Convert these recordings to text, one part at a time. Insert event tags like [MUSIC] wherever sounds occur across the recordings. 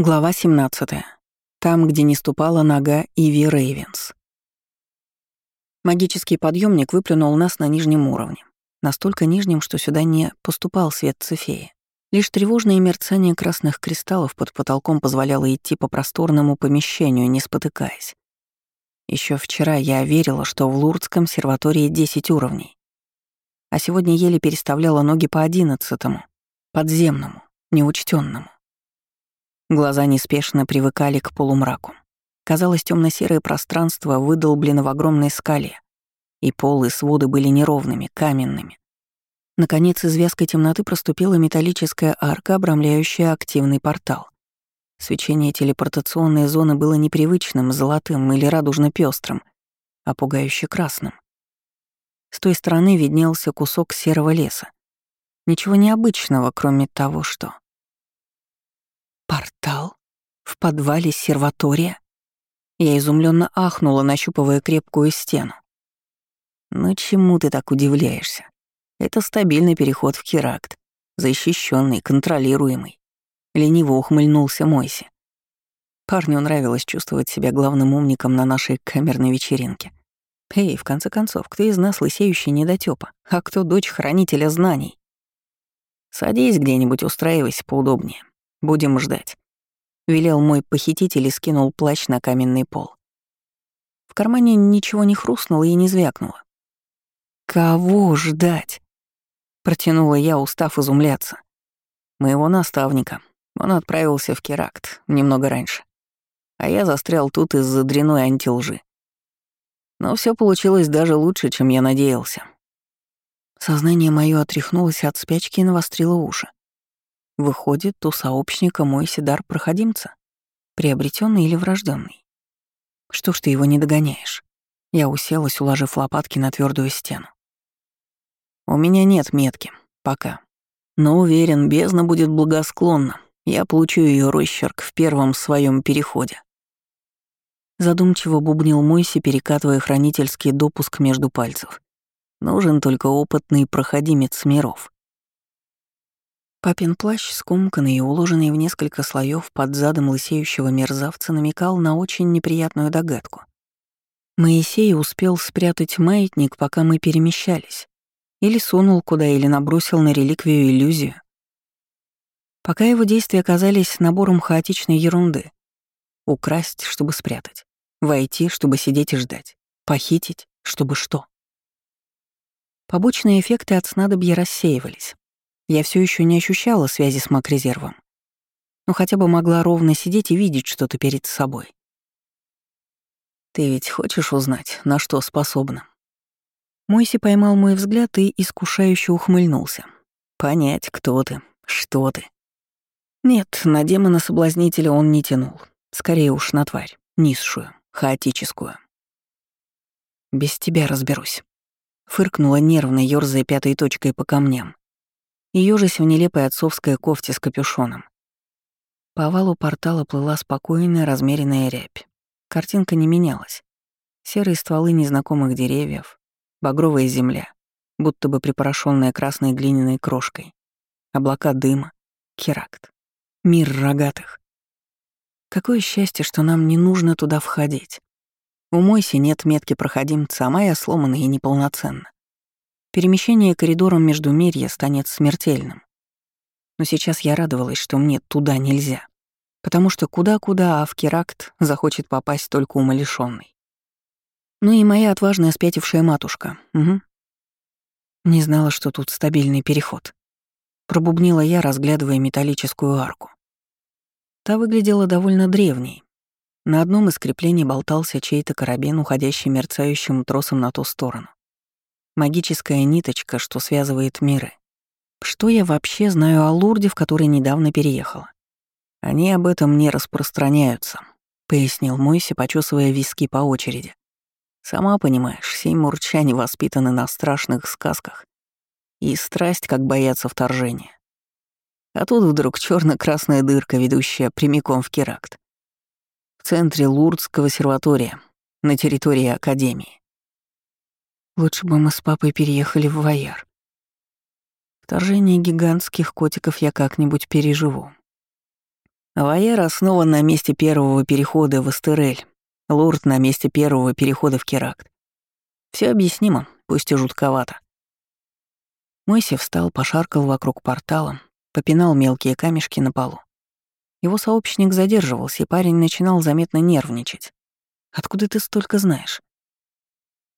Глава 17. Там, где не ступала нога Иви Рейвенс. Магический подъемник выплюнул нас на нижнем уровне. Настолько нижнем, что сюда не поступал свет цифеи. Лишь тревожное мерцание красных кристаллов под потолком позволяло идти по просторному помещению, не спотыкаясь. Еще вчера я верила, что в Лурдском серватории 10 уровней. А сегодня еле переставляла ноги по одиннадцатому, подземному, неучтенному. Глаза неспешно привыкали к полумраку. Казалось, темно серое пространство выдолблено в огромной скале, и пол и своды были неровными, каменными. Наконец, из вязкой темноты проступила металлическая арка, обрамляющая активный портал. Свечение телепортационной зоны было непривычным, золотым или радужно пестрым а пугающе красным. С той стороны виднелся кусок серого леса. Ничего необычного, кроме того, что Портал? В подвале серватория? Я изумленно ахнула, нащупывая крепкую стену. Ну чему ты так удивляешься? Это стабильный переход в Херакт, защищенный, контролируемый. Лениво ухмыльнулся Мойси. Парню нравилось чувствовать себя главным умником на нашей камерной вечеринке. Эй, в конце концов, кто из нас лысеющий недотёпа, а кто дочь хранителя знаний? Садись где-нибудь, устраивайся поудобнее. Будем ждать. Велел мой похититель и скинул плащ на каменный пол. В кармане ничего не хрустнуло и не звякнуло. «Кого ждать?» Протянула я, устав изумляться. Моего наставника. Он отправился в Керакт немного раньше. А я застрял тут из-за дряной антилжи. Но все получилось даже лучше, чем я надеялся. Сознание мое отряхнулось от спячки и навострило уши. Выходит, у сообщника мой седар проходимца, приобретенный или врожденный. Что ж ты его не догоняешь? Я уселась, уложив лопатки на твердую стену. У меня нет метки, пока. Но уверен, бездна будет благосклонна. Я получу ее росчерк в первом своем переходе. Задумчиво бубнил Мойси, перекатывая хранительский допуск между пальцев. Нужен только опытный проходимец миров. Папин плащ, скомканный и уложенный в несколько слоев под задом лысеющего мерзавца, намекал на очень неприятную догадку. Моисей успел спрятать маятник, пока мы перемещались. Или сунул куда, или набросил на реликвию иллюзию. Пока его действия оказались набором хаотичной ерунды. Украсть, чтобы спрятать. Войти, чтобы сидеть и ждать. Похитить, чтобы что. Побочные эффекты от снадобья рассеивались. Я все еще не ощущала связи с маг-резервом, но хотя бы могла ровно сидеть и видеть что-то перед собой. «Ты ведь хочешь узнать, на что способна?» Мойси поймал мой взгляд и искушающе ухмыльнулся. «Понять, кто ты, что ты». Нет, на демона-соблазнителя он не тянул. Скорее уж на тварь, низшую, хаотическую. «Без тебя разберусь», — фыркнула нервно, ёрзая пятой точкой по камням и ёжась в нелепой отцовской кофте с капюшоном. По овалу портала плыла спокойная, размеренная рябь. Картинка не менялась. Серые стволы незнакомых деревьев, багровая земля, будто бы припорошенная красной глиняной крошкой, облака дыма, керакт, мир рогатых. Какое счастье, что нам не нужно туда входить. У Мойси нет метки проходимца, а моя сломана и неполноценна. Перемещение коридором между мирья станет смертельным. Но сейчас я радовалась, что мне туда нельзя. Потому что куда-куда, а в Керакт захочет попасть только умалишённый. Ну и моя отважная спятившая матушка. Угу. Не знала, что тут стабильный переход. Пробубнила я, разглядывая металлическую арку. Та выглядела довольно древней. На одном из креплений болтался чей-то карабин, уходящий мерцающим тросом на ту сторону магическая ниточка, что связывает миры. Что я вообще знаю о Лурде, в который недавно переехала? Они об этом не распространяются, пояснил Мойси, почесывая виски по очереди. Сама понимаешь, семь мурчане воспитаны на страшных сказках. И страсть, как боятся вторжения. А тут вдруг черно красная дырка, ведущая прямиком в Керакт. В центре Лурдского серватория, на территории Академии. Лучше бы мы с папой переехали в Ваяр. Вторжение гигантских котиков я как-нибудь переживу. Ваер основан на месте первого перехода в Эстерель, Лурд на месте первого перехода в Керакт. Все объяснимо, пусть и жутковато. Мойси встал, пошаркал вокруг портала, попинал мелкие камешки на полу. Его сообщник задерживался, и парень начинал заметно нервничать. «Откуда ты столько знаешь?»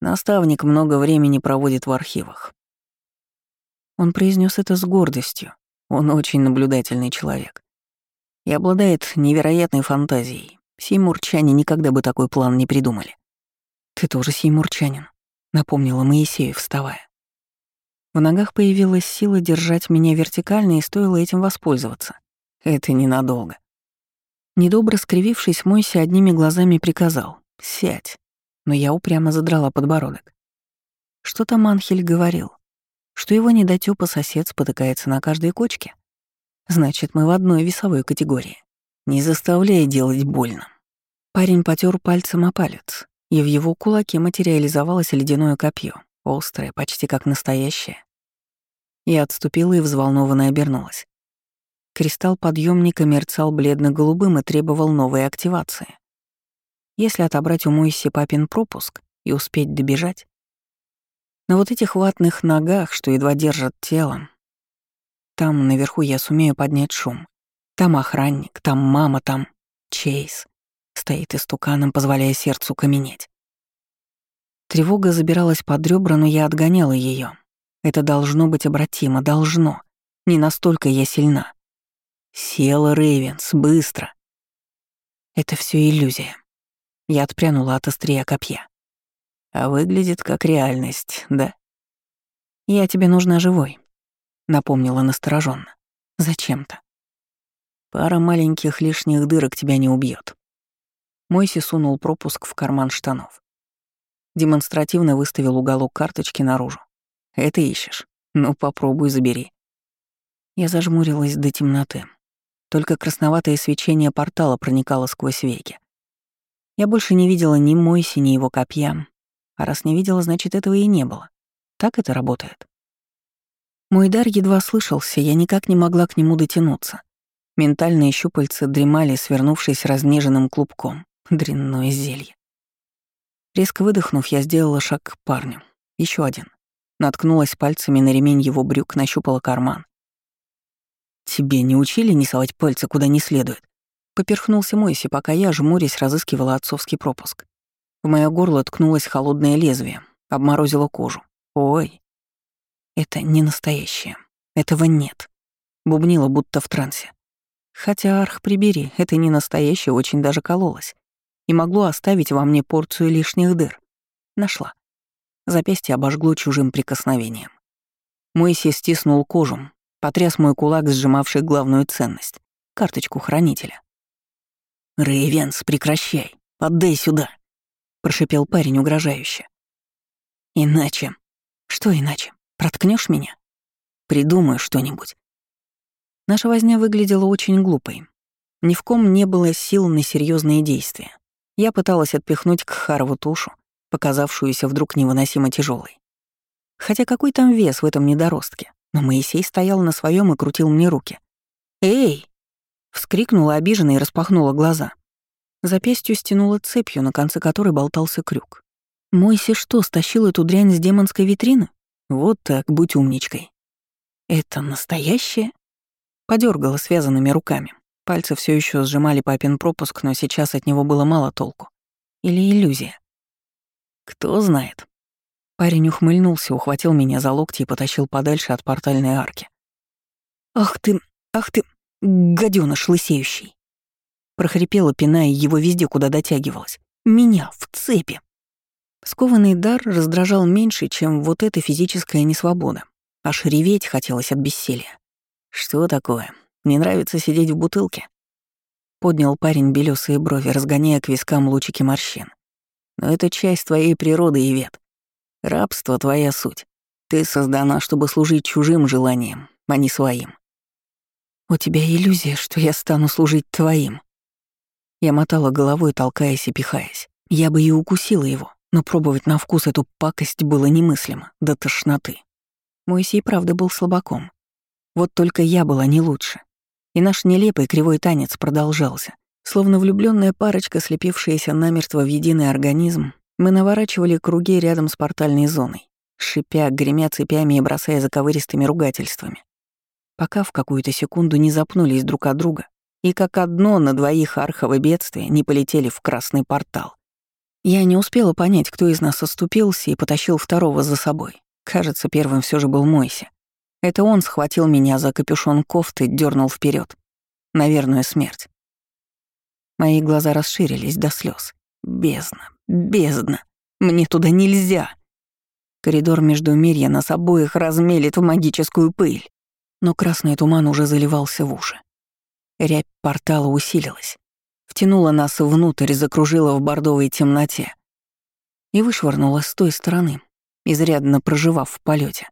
Наставник много времени проводит в архивах. Он произнес это с гордостью. Он очень наблюдательный человек. И обладает невероятной фантазией. Сеймурчане никогда бы такой план не придумали. «Ты тоже сеймурчанин», — напомнила Моисею, вставая. В ногах появилась сила держать меня вертикально, и стоило этим воспользоваться. Это ненадолго. Недобро скривившись, Мойся одними глазами приказал «Сядь». Но я упрямо задрала подбородок. Что там Анхель говорил? Что его недотёпа сосед спотыкается на каждой кочке? Значит, мы в одной весовой категории. Не заставляй делать больно. Парень потер пальцем о палец, и в его кулаке материализовалось ледяное копье, острое, почти как настоящее. Я отступила и взволнованно обернулась. Кристалл подъемника мерцал бледно-голубым и требовал новой активации. Если отобрать у Мойси папин пропуск и успеть добежать, на вот этих ватных ногах, что едва держат тело, там наверху я сумею поднять шум. Там охранник, там мама, там Чейз. Стоит истуканом, позволяя сердцу каменеть. Тревога забиралась под ребра, но я отгоняла ее. Это должно быть обратимо, должно. Не настолько я сильна. Села Рейвенс, быстро. Это все иллюзия. Я отпрянула от острия копья. А выглядит как реальность, да? Я тебе нужна живой, напомнила настороженно. Зачем-то. Пара маленьких лишних дырок тебя не убьет. Мойси сунул пропуск в карман штанов. Демонстративно выставил уголок карточки наружу. Это ищешь? Ну, попробуй забери. Я зажмурилась до темноты. Только красноватое свечение портала проникало сквозь веки. Я больше не видела ни Мойси, ни его копья. А раз не видела, значит, этого и не было. Так это работает. Мой дар едва слышался, я никак не могла к нему дотянуться. Ментальные щупальца дремали, свернувшись разнеженным клубком. Дрянное зелье. Резко выдохнув, я сделала шаг к парню. Еще один. Наткнулась пальцами на ремень его брюк, нащупала карман. «Тебе не учили не совать пальцы куда не следует?» Поперхнулся Мойси, пока я, жмурясь, разыскивала отцовский пропуск. В моё горло ткнулось холодное лезвие, обморозило кожу. «Ой!» «Это не настоящее. Этого нет», — бубнила будто в трансе. Хотя, арх, прибери, это не настоящее очень даже кололось и могло оставить во мне порцию лишних дыр. Нашла. Запястье обожгло чужим прикосновением. Мойси стиснул кожу, потряс мой кулак, сжимавший главную ценность — карточку хранителя. «Рейвенс, прекращай! Отдай сюда!» — прошипел парень угрожающе. «Иначе...» «Что иначе? Проткнешь меня?» «Придумаю что-нибудь. Наша возня выглядела очень глупой. Ни в ком не было сил на серьезные действия. Я пыталась отпихнуть к Харову тушу, показавшуюся вдруг невыносимо тяжелой. Хотя какой там вес в этом недоростке? Но Моисей стоял на своем и крутил мне руки. «Эй!» — вскрикнула обиженно и распахнула глаза. Запястью стянула цепью, на конце которой болтался крюк. Мойси что, стащил эту дрянь с демонской витрины? Вот так, будь умничкой. Это настоящее? Подергала связанными руками. Пальцы все еще сжимали папин пропуск, но сейчас от него было мало толку. Или иллюзия. Кто знает. Парень ухмыльнулся, ухватил меня за локти и потащил подальше от портальной арки. «Ах ты, ах ты, гадёныш лысеющий!» Прохрипела, пиная его везде, куда дотягивалась. «Меня в цепи!» Скованный дар раздражал меньше, чем вот эта физическая несвобода. Аж реветь хотелось от бессилия. «Что такое? Не нравится сидеть в бутылке?» Поднял парень белёсые брови, разгоняя к вискам лучики морщин. «Но это часть твоей природы, Ивет. Рабство — твоя суть. Ты создана, чтобы служить чужим желаниям, а не своим. У тебя иллюзия, что я стану служить твоим. Я мотала головой, толкаясь и пихаясь. Я бы и укусила его, но пробовать на вкус эту пакость было немыслимо, до тошноты. Мойсей правда был слабаком. Вот только я была не лучше. И наш нелепый кривой танец продолжался. Словно влюбленная парочка, слепившаяся намертво в единый организм, мы наворачивали круги рядом с портальной зоной, шипя, гремя цепями и бросая заковыристыми ругательствами. Пока в какую-то секунду не запнулись друг от друга и как одно на двоих арховы бедствия не полетели в красный портал. Я не успела понять, кто из нас оступился и потащил второго за собой. Кажется, первым все же был Мойси. Это он схватил меня за капюшон кофты, дернул вперед. Наверное, смерть. Мои глаза расширились до слез. Бездна, бездна. Мне туда нельзя. Коридор между мирья нас обоих размелит в магическую пыль. Но красный туман уже заливался в уши. Рябь портала усилилась. Втянула нас внутрь, закружила в бордовой темноте. И вышвырнула с той стороны, изрядно проживав в полете.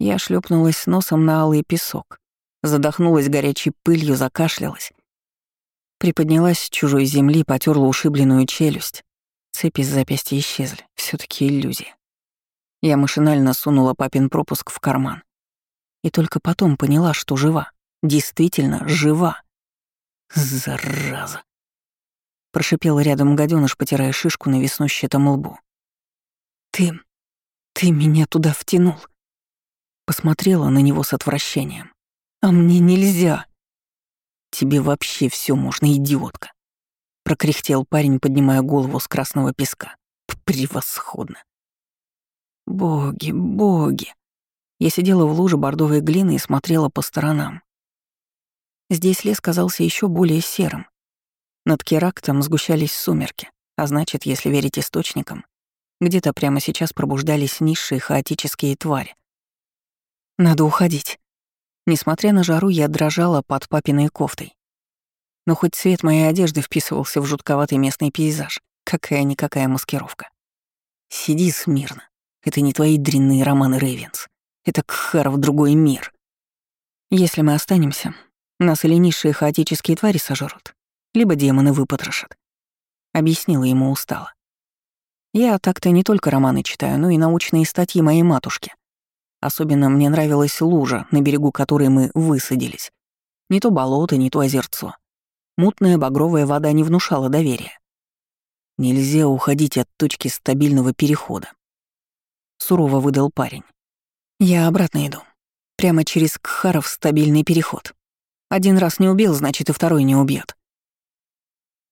Я шлепнулась носом на алый песок, задохнулась горячей пылью, закашлялась. Приподнялась с чужой земли, потерла ушибленную челюсть. Цепи с запястья исчезли, все таки иллюзия. Я машинально сунула папин пропуск в карман. И только потом поняла, что жива. Действительно жива. Зараза. Прошипел рядом гаденыш, потирая шишку на веснущатом лбу. «Ты... ты меня туда втянул». Посмотрела на него с отвращением. «А мне нельзя». «Тебе вообще все можно, идиотка», — прокряхтел парень, поднимая голову с красного песка. «Превосходно». Боги, боги. Я сидела в луже бордовой глины и смотрела по сторонам. Здесь лес казался еще более серым. Над Керактом сгущались сумерки, а значит, если верить источникам, где-то прямо сейчас пробуждались низшие хаотические твари. Надо уходить. Несмотря на жару, я дрожала под папиной кофтой. Но хоть цвет моей одежды вписывался в жутковатый местный пейзаж, какая-никакая маскировка. Сиди смирно. Это не твои дрянные романы Рейвенс. Это Кхар в другой мир. Если мы останемся, нас или низшие хаотические твари сожрут, либо демоны выпотрошат. Объяснила ему устало. Я так-то не только романы читаю, но и научные статьи моей матушки. Особенно мне нравилась лужа, на берегу которой мы высадились. Не то болото, не то озерцо. Мутная багровая вода не внушала доверия. Нельзя уходить от точки стабильного перехода. Сурово выдал парень. Я обратно иду. Прямо через Кхаров стабильный переход. Один раз не убил, значит, и второй не убьет.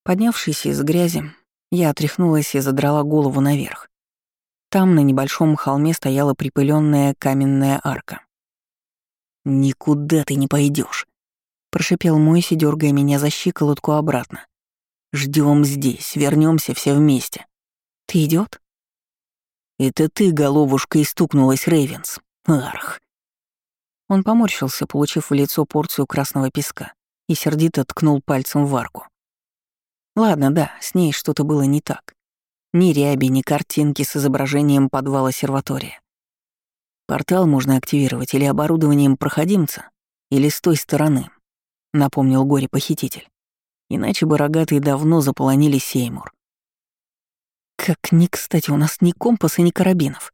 Поднявшись из грязи, я отряхнулась и задрала голову наверх. Там на небольшом холме стояла припыленная каменная арка. «Никуда ты не пойдешь, прошипел Мойси, дергая меня за щиколотку обратно. Ждем здесь, вернемся все вместе. Ты идет? «Это ты, головушка, и стукнулась, Рейвенс. Арх!» Он поморщился, получив в лицо порцию красного песка, и сердито ткнул пальцем в арку. Ладно, да, с ней что-то было не так. Ни ряби, ни картинки с изображением подвала серватория. Портал можно активировать или оборудованием проходимца, или с той стороны, напомнил горе-похититель. Иначе бы рогатые давно заполонили Сеймур. Как ни кстати, у нас ни компаса, ни карабинов.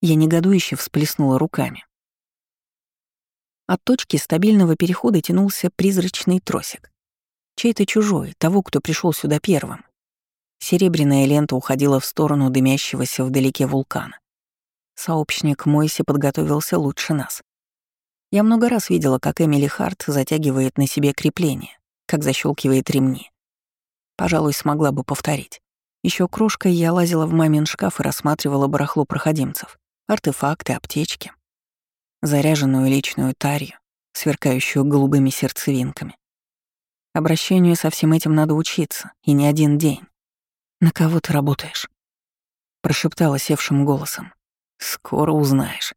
Я негодующе всплеснула руками. От точки стабильного перехода тянулся призрачный тросик. Чей-то чужой, того, кто пришел сюда первым. Серебряная лента уходила в сторону дымящегося вдалеке вулкана. Сообщник Мойси подготовился лучше нас. Я много раз видела, как Эмили Харт затягивает на себе крепление, как защелкивает ремни. Пожалуй, смогла бы повторить. Еще крошкой я лазила в мамин шкаф и рассматривала барахло проходимцев, артефакты, аптечки, заряженную личную тарью, сверкающую голубыми сердцевинками. Обращению со всем этим надо учиться, и не один день. «На кого ты работаешь?» — прошептала севшим голосом. «Скоро узнаешь».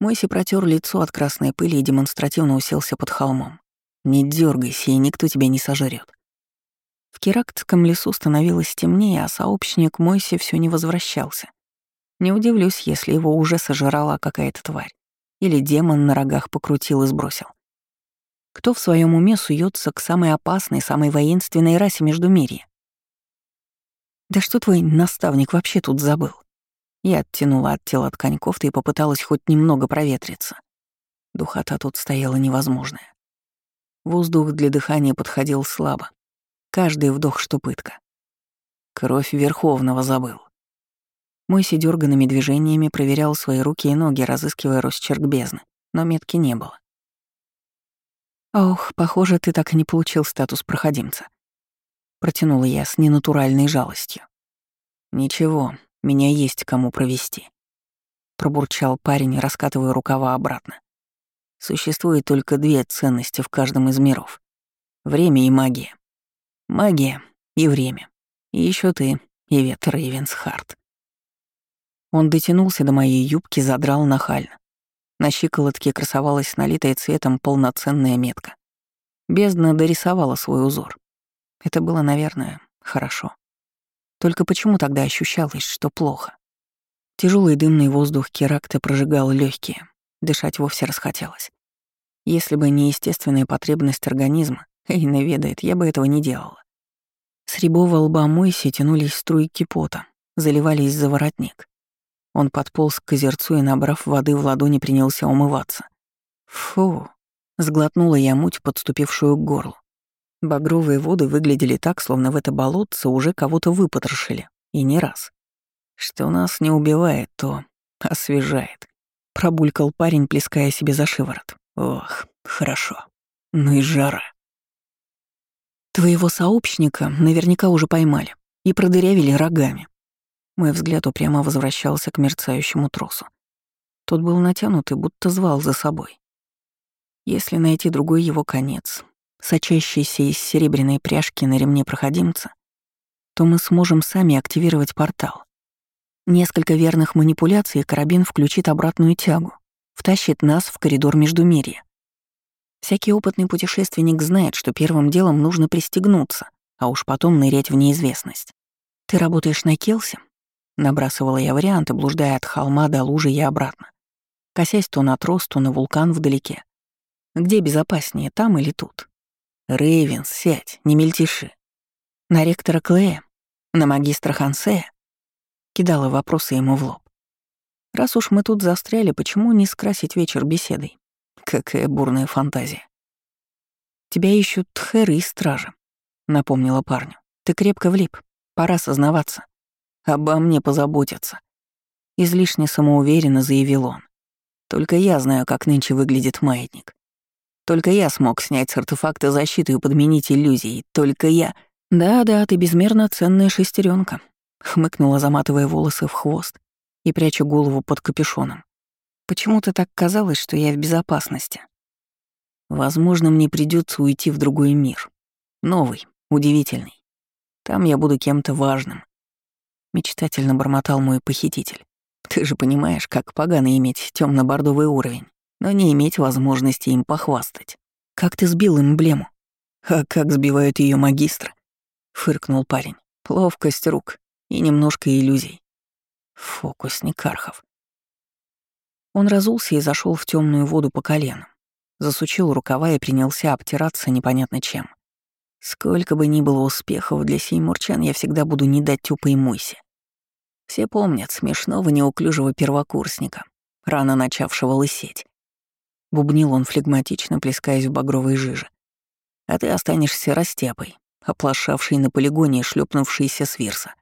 Мойси протер лицо от красной пыли и демонстративно уселся под холмом. «Не дергайся, и никто тебя не сожрет. В Керактском лесу становилось темнее, а сообщник Мойси все не возвращался. Не удивлюсь, если его уже сожрала какая-то тварь. Или демон на рогах покрутил и сбросил. Кто в своем уме суется к самой опасной, самой воинственной расе Междумирья? Да что твой наставник вообще тут забыл? Я оттянула от тела ткань кофты и попыталась хоть немного проветриться. Духота тут стояла невозможная. Воздух для дыхания подходил слабо. Каждый вдох, что пытка. Кровь Верховного забыл. Мойси дерганными движениями проверял свои руки и ноги, разыскивая росчерк бездны, но метки не было. «Ох, похоже, ты так и не получил статус проходимца», — протянула я с ненатуральной жалостью. «Ничего, меня есть кому провести», — пробурчал парень, раскатывая рукава обратно. «Существует только две ценности в каждом из миров — время и магия. Магия и время. И еще ты, Ивет Рейвенсхарт». Он дотянулся до моей юбки, задрал нахально. На щиколотке красовалась налитая цветом полноценная метка. Бездна дорисовала свой узор. Это было, наверное, хорошо. Только почему тогда ощущалось, что плохо? Тяжелый дымный воздух Керакта прожигал легкие, дышать вовсе расхотелось. Если бы не естественная потребность организма, [LAUGHS] Эйна ведает, я бы этого не делала. С рябого лба Мойси тянулись струйки пота, заливались за воротник. Он подполз к озерцу и, набрав воды в ладони, принялся умываться. Фу, сглотнула я муть, подступившую к горлу. Багровые воды выглядели так, словно в это болотце уже кого-то выпотрошили. И не раз. Что нас не убивает, то освежает. Пробулькал парень, плеская себе за шиворот. Ох, хорошо. Ну и жара. Твоего сообщника наверняка уже поймали и продырявили рогами. Мой взгляд упрямо возвращался к мерцающему тросу. Тот был натянут и будто звал за собой. Если найти другой его конец, сочащийся из серебряной пряжки на ремне проходимца, то мы сможем сами активировать портал. Несколько верных манипуляций, карабин включит обратную тягу, втащит нас в коридор Междумирья. Всякий опытный путешественник знает, что первым делом нужно пристегнуться, а уж потом нырять в неизвестность. Ты работаешь на Келсе? Набрасывала я варианты, блуждая от холма до лужи и обратно. Косясь то на трос, то на вулкан вдалеке. Где безопаснее, там или тут? Рейвенс, сядь, не мельтеши. На ректора Клея? На магистра Хансея? Кидала вопросы ему в лоб. Раз уж мы тут застряли, почему не скрасить вечер беседой? Какая бурная фантазия. Тебя ищут тхеры и стражи, напомнила парню. Ты крепко влип, пора сознаваться. Обо мне позаботятся. Излишне самоуверенно заявил он. Только я знаю, как нынче выглядит маятник. Только я смог снять с артефакта защиту и подменить иллюзии. Только я... Да-да, ты безмерно ценная шестеренка, хмыкнула, заматывая волосы в хвост и пряча голову под капюшоном. Почему-то так казалось, что я в безопасности. Возможно, мне придется уйти в другой мир. Новый, удивительный. Там я буду кем-то важным, мечтательно бормотал мой похититель. Ты же понимаешь, как погано иметь темно бордовый уровень, но не иметь возможности им похвастать. Как ты сбил эмблему? А как сбивают ее магистры? Фыркнул парень. Ловкость рук и немножко иллюзий. Фокусник Архов. Он разулся и зашел в темную воду по коленам. Засучил рукава и принялся обтираться непонятно чем. Сколько бы ни было успехов для сеймурчан, я всегда буду не дать тюпа и. Все помнят смешного неуклюжего первокурсника, рано начавшего лысеть. Бубнил он флегматично, плескаясь в багровой жиже. А ты останешься растяпой, оплошавшей на полигоне и шлепнувшейся с вирса.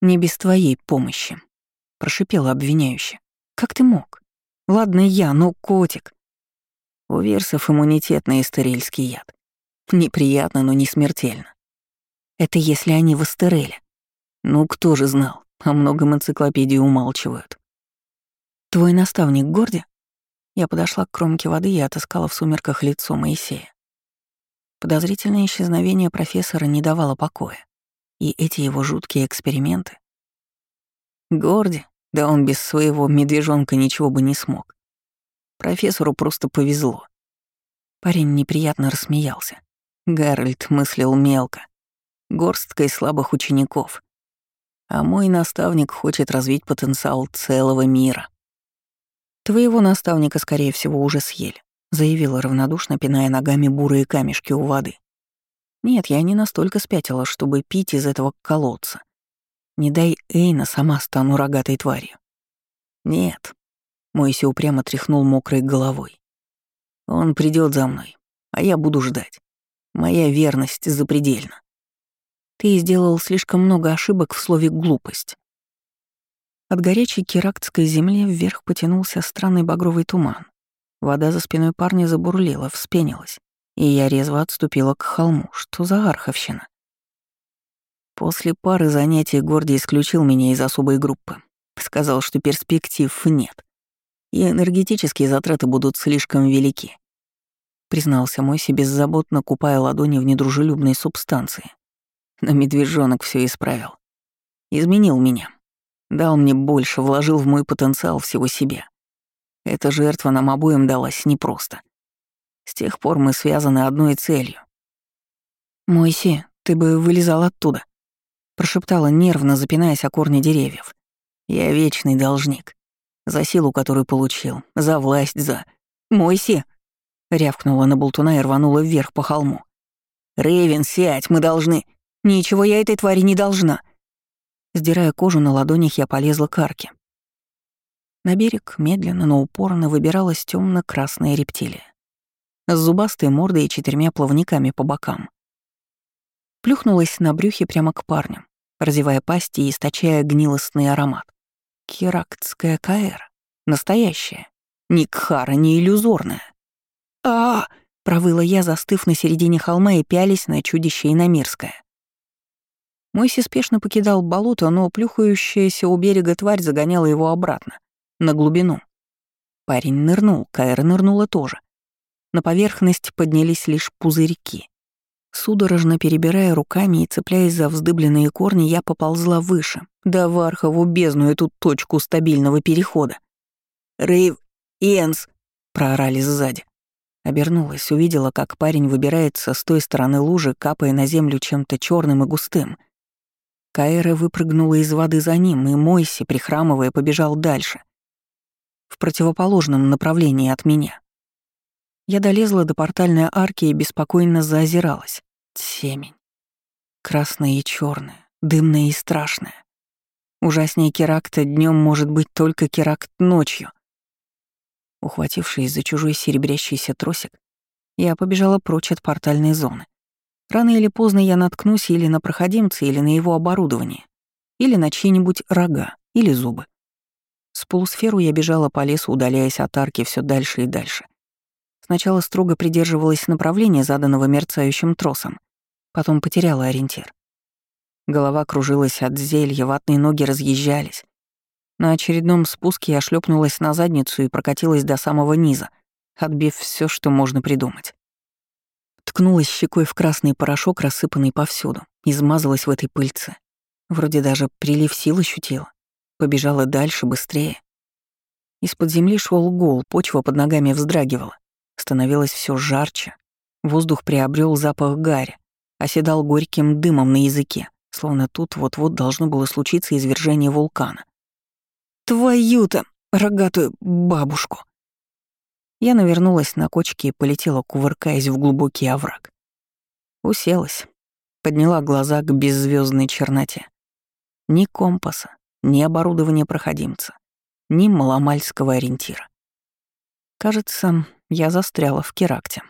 «Не без твоей помощи», — прошипела обвиняюще. «Как ты мог? Ладно я, но котик». У вирсов иммунитет на истерильский яд. Неприятно, но не смертельно. Это если они в Астереле. Ну, кто же знал? О многом энциклопедии умалчивают. Твой наставник Горди? Я подошла к кромке воды и отыскала в сумерках лицо Моисея. Подозрительное исчезновение профессора не давало покоя. И эти его жуткие эксперименты. Горди, да он без своего медвежонка ничего бы не смог. Профессору просто повезло. Парень неприятно рассмеялся. Гарольд мыслил мелко, горсткой слабых учеников. А мой наставник хочет развить потенциал целого мира. «Твоего наставника, скорее всего, уже съели», — заявила равнодушно, пиная ногами бурые камешки у воды. «Нет, я не настолько спятила, чтобы пить из этого колодца. Не дай Эйна, сама стану рогатой тварью». «Нет», — Мойси упрямо тряхнул мокрой головой. «Он придет за мной, а я буду ждать. Моя верность запредельна. Ты сделал слишком много ошибок в слове «глупость». От горячей керактской земли вверх потянулся странный багровый туман. Вода за спиной парня забурлила, вспенилась, и я резво отступила к холму. Что за арховщина? После пары занятий Горди исключил меня из особой группы. Сказал, что перспектив нет. И энергетические затраты будут слишком велики. Признался мой себе беззаботно купая ладони в недружелюбной субстанции. Но медвежонок все исправил. Изменил меня. Дал мне больше, вложил в мой потенциал всего себя. Эта жертва нам обоим далась непросто. С тех пор мы связаны одной целью. «Мойси, ты бы вылезал оттуда», — прошептала нервно, запинаясь о корни деревьев. «Я вечный должник. За силу, которую получил, за власть, за... Мойси!» — рявкнула на болтуна и рванула вверх по холму. «Рэйвен, сядь, мы должны...» «Ничего я этой твари не должна», Сдирая кожу на ладонях, я полезла к арке. На берег медленно, но упорно выбиралась темно красная рептилия. С зубастой мордой и четырьмя плавниками по бокам. Плюхнулась на брюхе прямо к парню, разевая пасти и источая гнилостный аромат. Керактская каэра. Настоящая. Ни кхара, ни иллюзорная. А, провыла я, застыв на середине холма и пялись на чудище иномирское. Мойси спешно покидал болото, но плюхающаяся у берега тварь загоняла его обратно, на глубину. Парень нырнул, Кайра нырнула тоже. На поверхность поднялись лишь пузырьки. Судорожно перебирая руками и цепляясь за вздыбленные корни, я поползла выше, до Вархову бездну эту точку стабильного перехода. «Рейв! Энс!» — проорали сзади. Обернулась, увидела, как парень выбирается с той стороны лужи, капая на землю чем-то черным и густым — Каэра выпрыгнула из воды за ним, и Мойси, прихрамывая, побежал дальше, в противоположном направлении от меня. Я долезла до портальной арки и беспокойно заозиралась. Семень. Красная и черная, дымная и страшная. Ужаснее керакта днем может быть только керакт ночью. Ухватившись за чужой серебрящийся тросик, я побежала прочь от портальной зоны. Рано или поздно я наткнусь или на проходимца, или на его оборудование, или на чьи-нибудь рога, или зубы. С полусферу я бежала по лесу, удаляясь от арки все дальше и дальше. Сначала строго придерживалась направления, заданного мерцающим тросом, потом потеряла ориентир. Голова кружилась от зелья, ватные ноги разъезжались. На очередном спуске я шлепнулась на задницу и прокатилась до самого низа, отбив все, что можно придумать. Ткнулась щекой в красный порошок, рассыпанный повсюду, измазалась в этой пыльце. Вроде даже прилив сил ощутила. Побежала дальше, быстрее. Из-под земли шел гол, почва под ногами вздрагивала. Становилось все жарче. Воздух приобрел запах гари, оседал горьким дымом на языке, словно тут вот-вот должно было случиться извержение вулкана. «Твою-то, рогатую бабушку!» Я навернулась на кочке и полетела, кувыркаясь в глубокий овраг. Уселась, подняла глаза к беззвездной черноте. Ни компаса, ни оборудования проходимца, ни маломальского ориентира. Кажется, я застряла в Керакте.